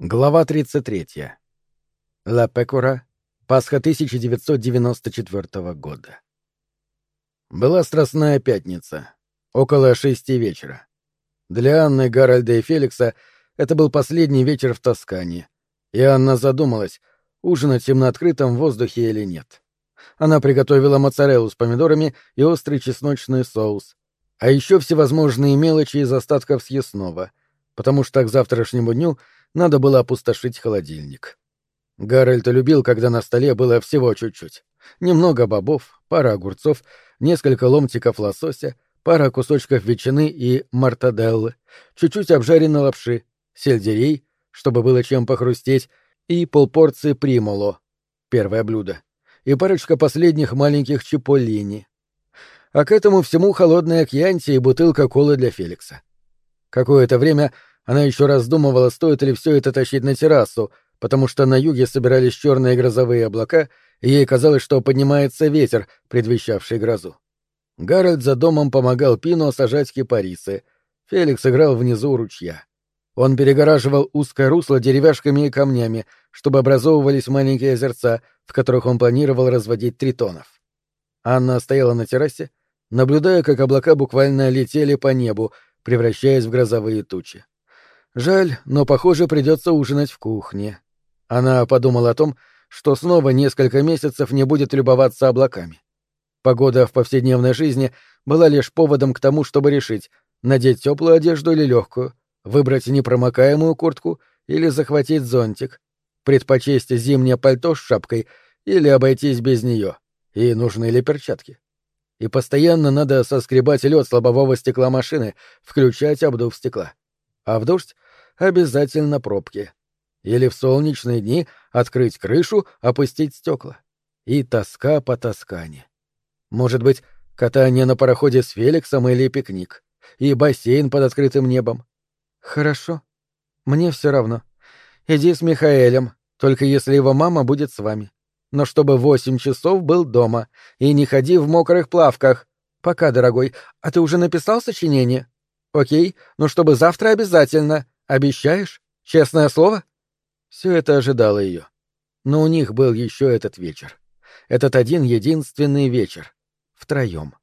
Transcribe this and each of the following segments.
Глава 33. Ла Пекура. Пасха 1994 года. Была страстная пятница. Около шести вечера. Для Анны, Гарольда и Феликса это был последний вечер в Тоскане. И Анна задумалась, ужинать им на открытом воздухе или нет. Она приготовила моцареллу с помидорами и острый чесночный соус. А еще всевозможные мелочи из остатков съестного, потому что к завтрашнему дню — надо было опустошить холодильник. Гарольд любил, когда на столе было всего чуть-чуть. Немного бобов, пара огурцов, несколько ломтиков лосося, пара кусочков ветчины и мартаделлы, чуть-чуть обжаренной лапши, сельдерей, чтобы было чем похрустеть, и полпорции примоло, первое блюдо, и парочка последних маленьких чиполлини. А к этому всему холодная кьянти и бутылка колы для Феликса. Какое-то время она еще раздумывала, стоит ли все это тащить на террасу, потому что на юге собирались черные грозовые облака, и ей казалось, что поднимается ветер, предвещавший грозу. Гарольд за домом помогал Пино сажать кипарисы. Феликс играл внизу ручья. Он перегораживал узкое русло деревяшками и камнями, чтобы образовывались маленькие озерца, в которых он планировал разводить тритонов. Анна стояла на террасе, наблюдая, как облака буквально летели по небу, превращаясь в грозовые тучи. Жаль, но, похоже, придется ужинать в кухне. Она подумала о том, что снова несколько месяцев не будет любоваться облаками. Погода в повседневной жизни была лишь поводом к тому, чтобы решить, надеть теплую одежду или легкую, выбрать непромокаемую куртку или захватить зонтик, предпочесть зимнее пальто с шапкой или обойтись без нее, и нужны ли перчатки. И постоянно надо соскребать лед с лобового стекла машины, включать обдув стекла. А в дождь обязательно пробки. Или в солнечные дни открыть крышу, опустить стекла. И тоска по тоскане. Может быть, катание на пароходе с Феликсом или пикник. И бассейн под открытым небом. Хорошо. Мне все равно. Иди с Михаэлем, только если его мама будет с вами. Но чтобы восемь часов был дома. И не ходи в мокрых плавках. Пока, дорогой. А ты уже написал сочинение? Окей, но чтобы завтра обязательно. Обещаешь? Честное слово? Все это ожидало ее. Но у них был еще этот вечер. Этот один единственный вечер. Втроем.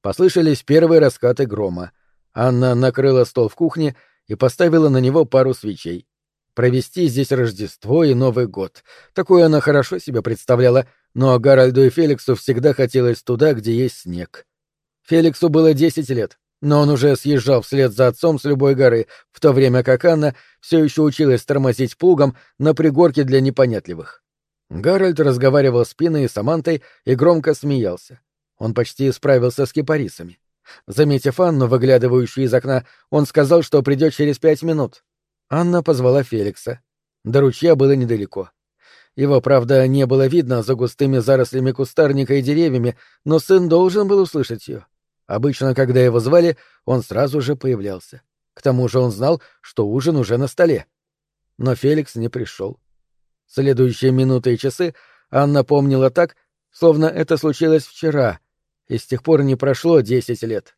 Послышались первые раскаты грома. Анна накрыла стол в кухне и поставила на него пару свечей. Провести здесь Рождество и Новый год. Такое она хорошо себе представляла, но Гарольду и Феликсу всегда хотелось туда, где есть снег. Феликсу было десять лет, но он уже съезжал вслед за отцом с любой горы, в то время как Анна все еще училась тормозить плугом на пригорке для непонятливых. Гарольд разговаривал с Пиной и Самантой и громко смеялся. Он почти справился с кипарисами. Заметив Анну, выглядывающую из окна, он сказал, что придет через пять минут. Анна позвала Феликса. До ручья было недалеко. Его, правда, не было видно за густыми зарослями кустарника и деревьями, но сын должен был услышать ее. Обычно, когда его звали, он сразу же появлялся. К тому же он знал, что ужин уже на столе. Но Феликс не пришел. Следующие минуты и часы Анна помнила так, словно это случилось вчера, и с тех пор не прошло десять лет.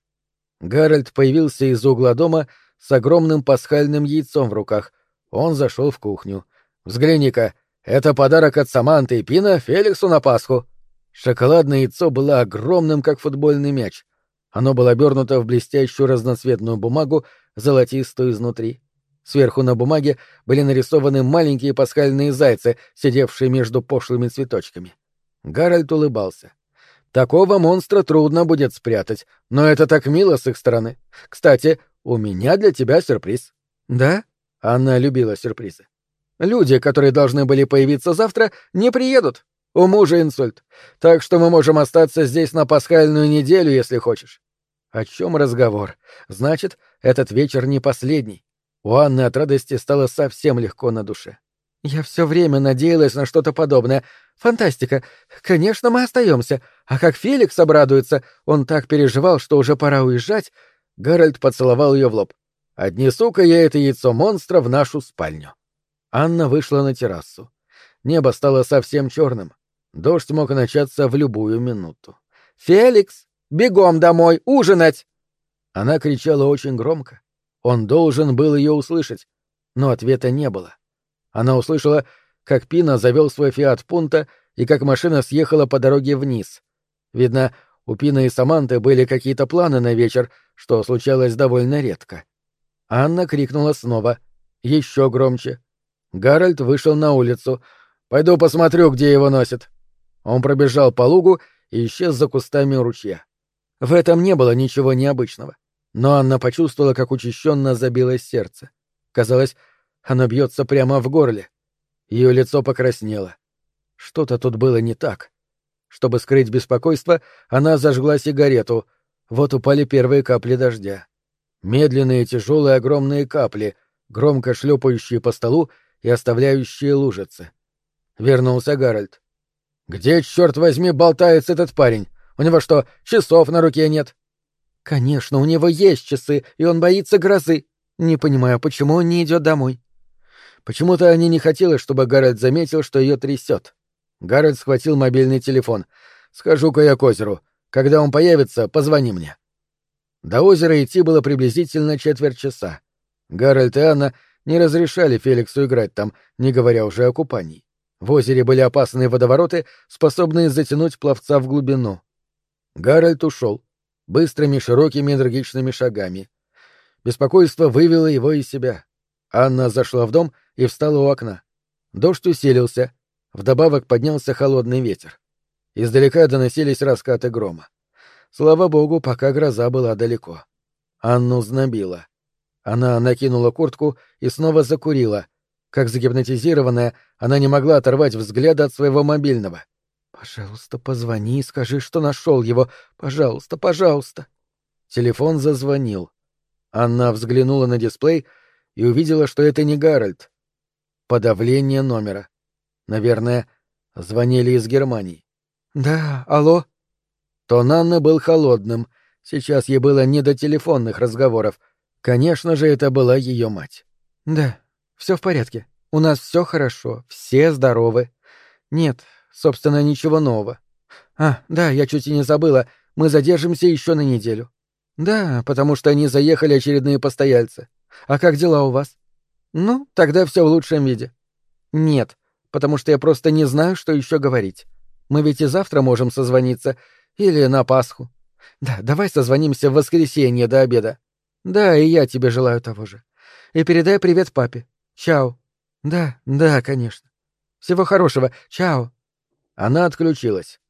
Гарольд появился из угла дома с огромным пасхальным яйцом в руках. Он зашел в кухню. «Взгляни-ка, это подарок от Саманты и Пина Феликсу на Пасху». Шоколадное яйцо было огромным, как футбольный мяч. Оно было обернуто в блестящую разноцветную бумагу, золотистую изнутри. Сверху на бумаге были нарисованы маленькие пасхальные зайцы, сидевшие между пошлыми цветочками. Гарольд улыбался. Такого монстра трудно будет спрятать, но это так мило с их стороны. Кстати, у меня для тебя сюрприз. Да? Она любила сюрпризы. Люди, которые должны были появиться завтра, не приедут. У мужа инсульт. Так что мы можем остаться здесь на пасхальную неделю, если хочешь. О чем разговор? Значит, этот вечер не последний. У Анны от радости стало совсем легко на душе. Я все время надеялась на что-то подобное. Фантастика. Конечно, мы остаемся. А как Феликс обрадуется, он так переживал, что уже пора уезжать. Гарольд поцеловал ее в лоб. Отнесу-ка я это яйцо монстра в нашу спальню. Анна вышла на террасу. Небо стало совсем черным. Дождь мог начаться в любую минуту. «Феликс!» Бегом домой, ужинать!» Она кричала очень громко. Он должен был ее услышать, но ответа не было. Она услышала, как Пина завел свой фиат Пунта и как машина съехала по дороге вниз. Видно, у Пина и Саманты были какие-то планы на вечер, что случалось довольно редко. Анна крикнула снова, еще громче. Гарольд вышел на улицу. «Пойду посмотрю, где его носит». Он пробежал по лугу и исчез за кустами ручья. В этом не было ничего необычного. Но Анна почувствовала, как учащенно забилось сердце. Казалось, оно бьется прямо в горле. Ее лицо покраснело. Что-то тут было не так. Чтобы скрыть беспокойство, она зажгла сигарету. Вот упали первые капли дождя. Медленные, тяжелые, огромные капли, громко шлепающие по столу и оставляющие лужицы. Вернулся Гарольд. «Где, черт возьми, болтается этот парень? У него что, часов на руке нет?» «Конечно, у него есть часы, и он боится грозы. Не понимаю, почему он не идет домой». Почему-то Анне не хотелось, чтобы Гарольд заметил, что ее трясет. Гарольд схватил мобильный телефон. «Схожу-ка я к озеру. Когда он появится, позвони мне». До озера идти было приблизительно четверть часа. Гарольд и Анна не разрешали Феликсу играть там, не говоря уже о купании. В озере были опасные водовороты, способные затянуть пловца в глубину. Гарольд ушел быстрыми, широкими, энергичными шагами. Беспокойство вывело его из себя. Анна зашла в дом и встала у окна. Дождь усилился, вдобавок поднялся холодный ветер. Издалека доносились раскаты грома. Слава богу, пока гроза была далеко. Анну знобила. Она накинула куртку и снова закурила. Как загипнотизированная, она не могла оторвать взгляда от своего мобильного. «Пожалуйста, позвони и скажи, что нашел его. Пожалуйста, пожалуйста». Телефон зазвонил. Анна взглянула на дисплей и увидела, что это не Гарольд. Подавление номера. Наверное, звонили из Германии. «Да, алло?» Тон Анны был холодным. Сейчас ей было не до телефонных разговоров. Конечно же, это была ее мать. «Да, все в порядке. У нас все хорошо, все здоровы. Нет, собственно, ничего нового. А, да, я чуть и не забыла. Мы задержимся еще на неделю. Да, потому что они заехали очередные постояльцы. А как дела у вас? Ну, тогда все в лучшем виде. Нет, потому что я просто не знаю, что еще говорить. Мы ведь и завтра можем созвониться. Или на Пасху. Да, давай созвонимся в воскресенье до обеда. Да, и я тебе желаю того же. И передай привет папе. Чао. Да, да, конечно. Всего хорошего. Чао. Она отключилась.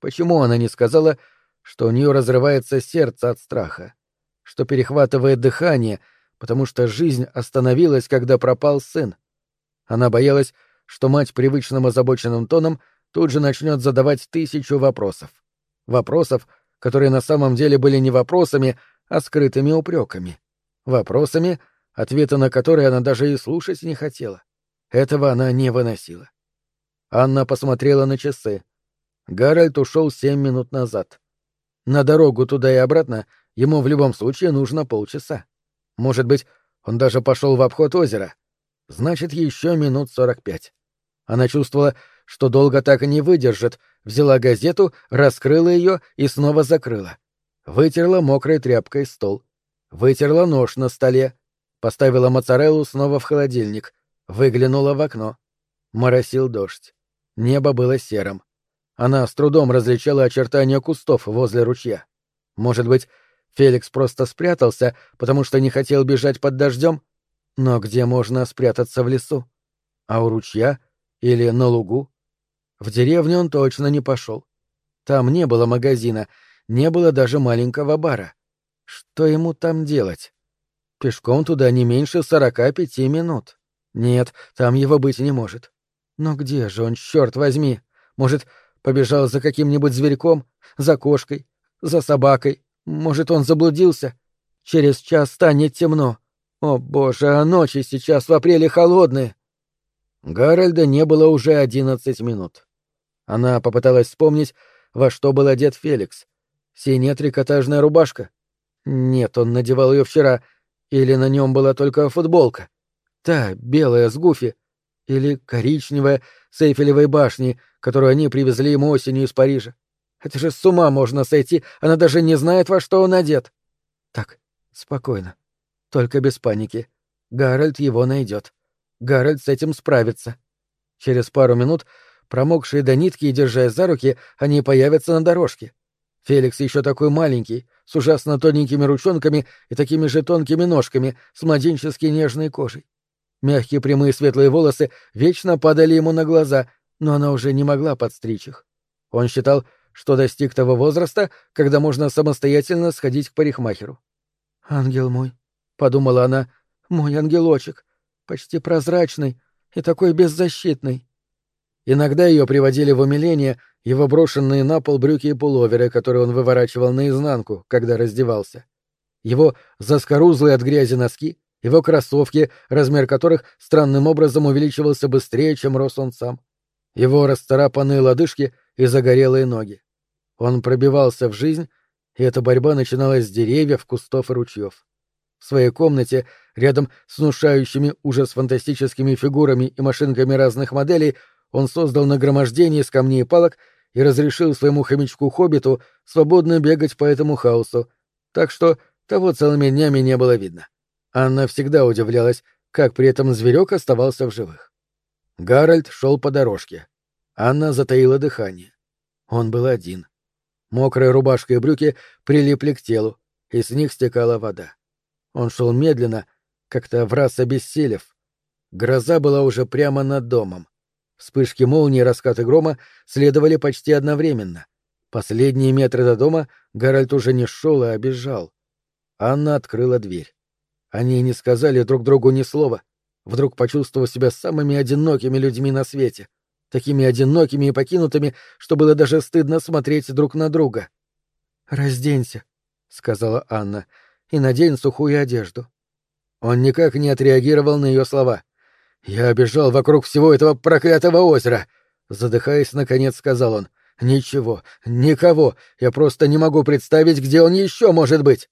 Почему она не сказала, что у нее разрывается сердце от страха, что перехватывает дыхание, потому что жизнь остановилась, когда пропал сын? Она боялась, что мать привычным озабоченным тоном тут же начнет задавать тысячу вопросов. Вопросов, которые на самом деле были не вопросами, а скрытыми упреками. Вопросами, ответа на которые она даже и слушать не хотела. Этого она не выносила. Анна посмотрела на часы. Гарольд ушел семь минут назад. На дорогу туда и обратно ему в любом случае нужно полчаса. Может быть, он даже пошел в обход озера. Значит, еще минут сорок пять. Она чувствовала, что долго так и не выдержит, взяла газету, раскрыла ее и снова закрыла. Вытерла мокрой тряпкой стол. Вытерла нож на столе. Поставила моцареллу снова в холодильник. Выглянула в окно. Моросил дождь. Небо было серым. Она с трудом различала очертания кустов возле ручья. Может быть, Феликс просто спрятался, потому что не хотел бежать под дождем? Но где можно спрятаться в лесу? А у ручья? Или на лугу? В деревню он точно не пошел. Там не было магазина, не было даже маленького бара. Что ему там делать? Пешком туда не меньше сорока пяти минут. Нет, там его быть не может. Но где же он, черт возьми? Может, побежал за каким-нибудь зверьком, за кошкой, за собакой? Может, он заблудился? Через час станет темно. О, боже, а ночи сейчас в апреле холодные. Гарольда не было уже одиннадцать минут. Она попыталась вспомнить, во что был одет Феликс. Синяя трикотажная рубашка. Нет, он надевал ее вчера. Или на нем была только футболка. Та, белая, с Гуфи. Или коричневая, с Эйфелевой башней, которую они привезли ему осенью из Парижа. Это же с ума можно сойти, она даже не знает, во что он одет. Так, спокойно. Только без паники. Гарольд его найдет. Гарольд с этим справится. Через пару минут, промокшие до нитки и держась за руки, они появятся на дорожке. Феликс еще такой маленький, с ужасно тоненькими ручонками и такими же тонкими ножками, с младенчески нежной кожей. Мягкие прямые светлые волосы вечно падали ему на глаза, но она уже не могла подстричь их. Он считал, что достиг того возраста, когда можно самостоятельно сходить к парикмахеру. «Ангел мой», — подумала она, — «мой ангелочек, почти прозрачный и такой беззащитный». Иногда ее приводили в умиление его брошенные на пол брюки и пуловеры, которые он выворачивал наизнанку, когда раздевался. Его заскорузлые от грязи носки, его кроссовки, размер которых странным образом увеличивался быстрее, чем рос он сам. Его расцарапанные лодыжки и загорелые ноги. Он пробивался в жизнь, и эта борьба начиналась с деревьев, кустов и ручьев. В своей комнате, рядом с внушающими ужас фантастическими фигурами и машинками разных моделей, он создал нагромождение из камней и палок и разрешил своему хомячку-хоббиту свободно бегать по этому хаосу, так что того целыми днями не было видно. Анна всегда удивлялась, как при этом зверек оставался в живых. Гарольд шел по дорожке. Анна затаила дыхание. Он был один. Мокрая рубашка и брюки прилипли к телу, и с них стекала вода. Он шел медленно, как-то в раз обессилев. Гроза была уже прямо над домом. Вспышки молнии и раскаты грома следовали почти одновременно. Последние метры до дома Гарольд уже не шел, а бежал. Анна открыла дверь. Они не сказали друг другу ни слова, вдруг почувствовав себя самыми одинокими людьми на свете, такими одинокими и покинутыми, что было даже стыдно смотреть друг на друга. «Разденься», — сказала Анна, — «и надень сухую одежду». Он никак не отреагировал на ее слова — «Я бежал вокруг всего этого проклятого озера!» Задыхаясь, наконец сказал он. «Ничего, никого. Я просто не могу представить, где он еще может быть!»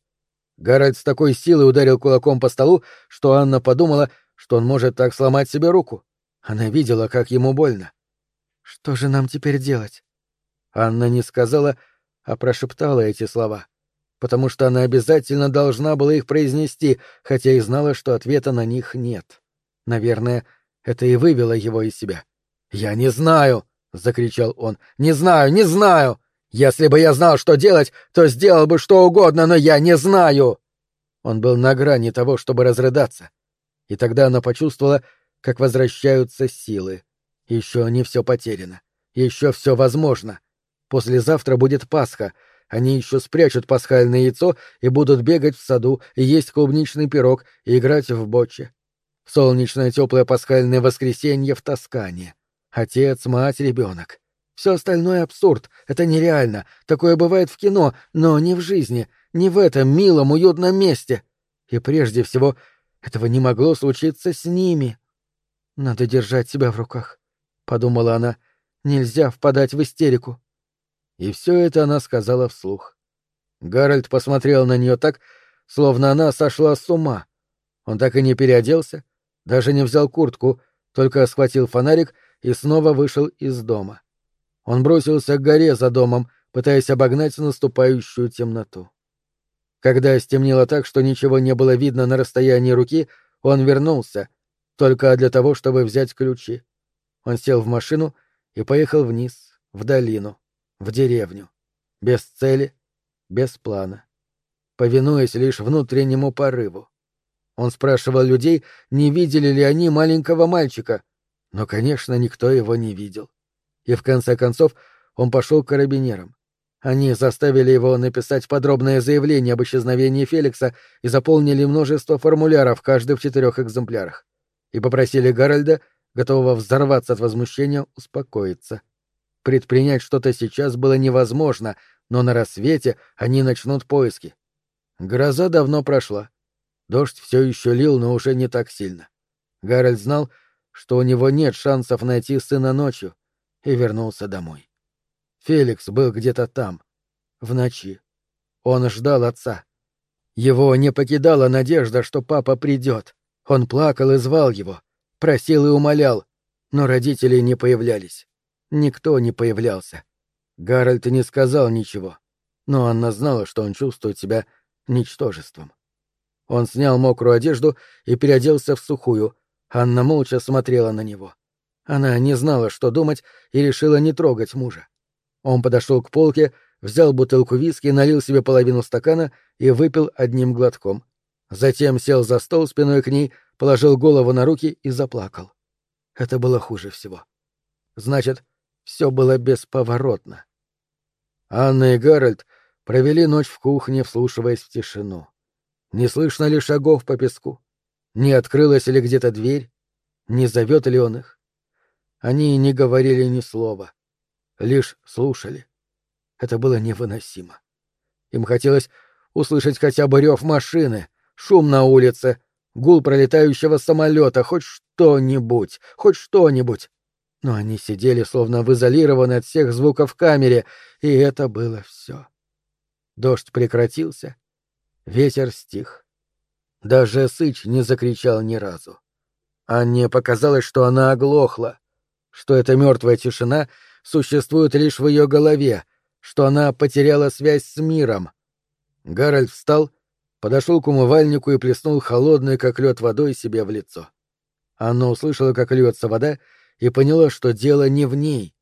Гарольд с такой силой ударил кулаком по столу, что Анна подумала, что он может так сломать себе руку. Она видела, как ему больно. «Что же нам теперь делать?» Анна не сказала, а прошептала эти слова, потому что она обязательно должна была их произнести, хотя и знала, что ответа на них нет. Наверное, это и вывело его из себя. «Я не знаю!» — закричал он. «Не знаю, не знаю! Если бы я знал, что делать, то сделал бы что угодно, но я не знаю!» Он был на грани того, чтобы разрыдаться. И тогда она почувствовала, как возвращаются силы. Еще не все потеряно. Еще все возможно. Послезавтра будет Пасха. Они еще спрячут пасхальное яйцо и будут бегать в саду, и есть клубничный пирог, и играть в боче. Солнечное теплое пасхальное воскресенье в Тоскане. Отец, мать, ребенок. Все остальное абсурд, это нереально. Такое бывает в кино, но не в жизни, не в этом милом, уютном месте. И прежде всего, этого не могло случиться с ними. Надо держать себя в руках, подумала она. Нельзя впадать в истерику. И все это она сказала вслух. Гарольд посмотрел на нее так, словно она сошла с ума. Он так и не переоделся, даже не взял куртку, только схватил фонарик и снова вышел из дома. Он бросился к горе за домом, пытаясь обогнать наступающую темноту. Когда стемнело так, что ничего не было видно на расстоянии руки, он вернулся, только для того, чтобы взять ключи. Он сел в машину и поехал вниз, в долину, в деревню. Без цели, без плана. Повинуясь лишь внутреннему порыву. Он спрашивал людей, не видели ли они маленького мальчика, но, конечно, никто его не видел. И в конце концов он пошел к карабинерам. Они заставили его написать подробное заявление об исчезновении Феликса и заполнили множество формуляров, каждый в четырех экземплярах. И попросили Гарольда, готового взорваться от возмущения, успокоиться. Предпринять что-то сейчас было невозможно, но на рассвете они начнут поиски. Гроза давно прошла. Дождь все еще лил, но уже не так сильно. Гарольд знал, что у него нет шансов найти сына ночью, и вернулся домой. Феликс был где-то там, в ночи. Он ждал отца. Его не покидала надежда, что папа придет. Он плакал и звал его, просил и умолял, но родители не появлялись. Никто не появлялся. Гарольд не сказал ничего, но Анна знала, что он чувствует себя ничтожеством. Он снял мокрую одежду и переоделся в сухую, Анна молча смотрела на него. Она не знала, что думать, и решила не трогать мужа. Он подошел к полке, взял бутылку виски, налил себе половину стакана и выпил одним глотком. Затем сел за стол спиной к ней, положил голову на руки и заплакал. Это было хуже всего. Значит, все было бесповоротно. Анна и Гарольд провели ночь в кухне, вслушиваясь в тишину. Не слышно ли шагов по песку? Не открылась ли где-то дверь? Не зовет ли он их? Они не говорили ни слова, лишь слушали. Это было невыносимо. Им хотелось услышать хотя бы рев машины, шум на улице, гул пролетающего самолета, хоть что-нибудь, хоть что-нибудь. Но они сидели словно в изолированной от всех звуков камере, и это было все. Дождь прекратился, ветер стих. Даже Сыч не закричал ни разу. Анне показалось, что она оглохла, что эта мертвая тишина существует лишь в ее голове, что она потеряла связь с миром. Гарольд встал, подошел к умывальнику и плеснул холодной, как лед, водой себе в лицо. Анна услышала, как льется вода, и поняла, что дело не в ней.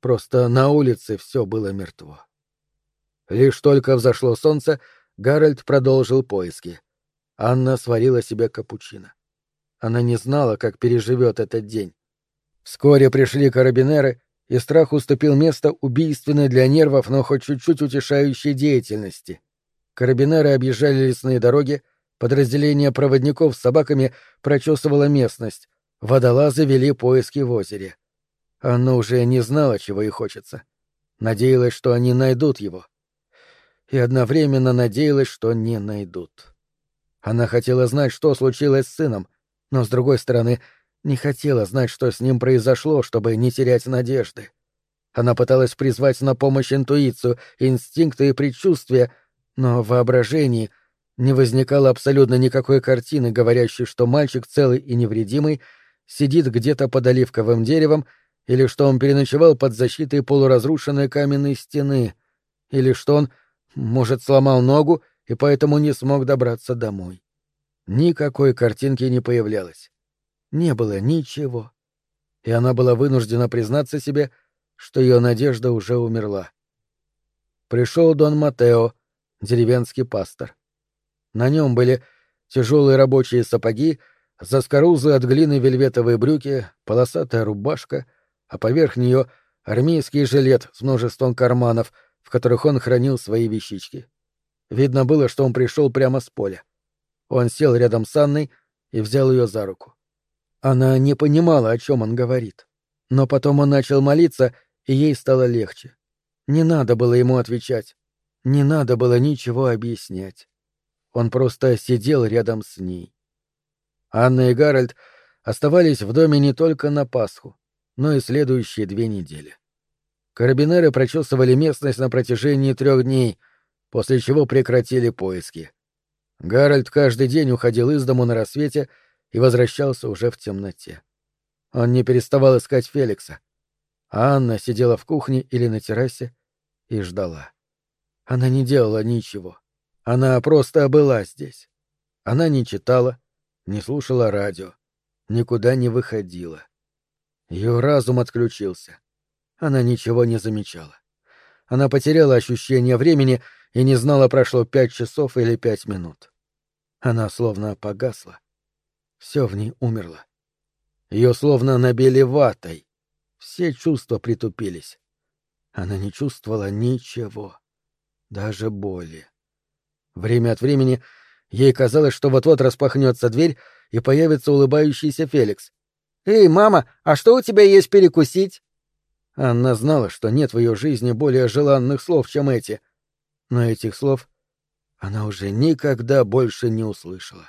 Просто на улице все было мертво. Лишь только взошло солнце, Гарольд продолжил поиски. Анна сварила себе капучино. Она не знала, как переживет этот день. Вскоре пришли карабинеры, и страх уступил место убийственной для нервов, но хоть чуть-чуть утешающей деятельности. Карабинеры объезжали лесные дороги, подразделение проводников с собаками прочесывало местность, Водолазы вели поиски в озере. Анна уже не знала, чего ей хочется. Надеялась, что они найдут его. И одновременно надеялась, что не найдут. Она хотела знать, что случилось с сыном, но, с другой стороны, не хотела знать, что с ним произошло, чтобы не терять надежды. Она пыталась призвать на помощь интуицию, инстинкты и предчувствия, но в воображении не возникало абсолютно никакой картины, говорящей, что мальчик целый и невредимый — сидит где-то под оливковым деревом, или что он переночевал под защитой полуразрушенной каменной стены, или что он, может, сломал ногу и поэтому не смог добраться домой. Никакой картинки не появлялось. Не было ничего. И она была вынуждена признаться себе, что ее надежда уже умерла. Пришел Дон Матео, деревенский пастор. На нем были тяжелые рабочие сапоги, заскорузлые от глины вельветовые брюки, полосатая рубашка, а поверх нее армейский жилет с множеством карманов, в которых он хранил свои вещички. Видно было, что он пришел прямо с поля. Он сел рядом с Анной и взял ее за руку. Она не понимала, о чем он говорит. Но потом он начал молиться, и ей стало легче. Не надо было ему отвечать. Не надо было ничего объяснять. Он просто сидел рядом с ней. Анна и Гарольд оставались в доме не только на Пасху, но и следующие две недели. Карабинеры прочесывали местность на протяжении трех дней, после чего прекратили поиски. Гарольд каждый день уходил из дому на рассвете и возвращался уже в темноте. Он не переставал искать Феликса. А Анна сидела в кухне или на террасе и ждала. Она не делала ничего. Она просто была здесь. Она не читала, не слушала радио, никуда не выходила. Ее разум отключился. Она ничего не замечала. Она потеряла ощущение времени и не знала, прошло пять часов или пять минут. Она словно погасла. Все в ней умерло. Ее словно набили ватой. Все чувства притупились. Она не чувствовала ничего, даже боли. Время от времени Ей казалось, что вот-вот распахнется дверь и появится улыбающийся Феликс. «Эй, мама, а что у тебя есть перекусить?» Анна знала, что нет в ее жизни более желанных слов, чем эти. Но этих слов она уже никогда больше не услышала.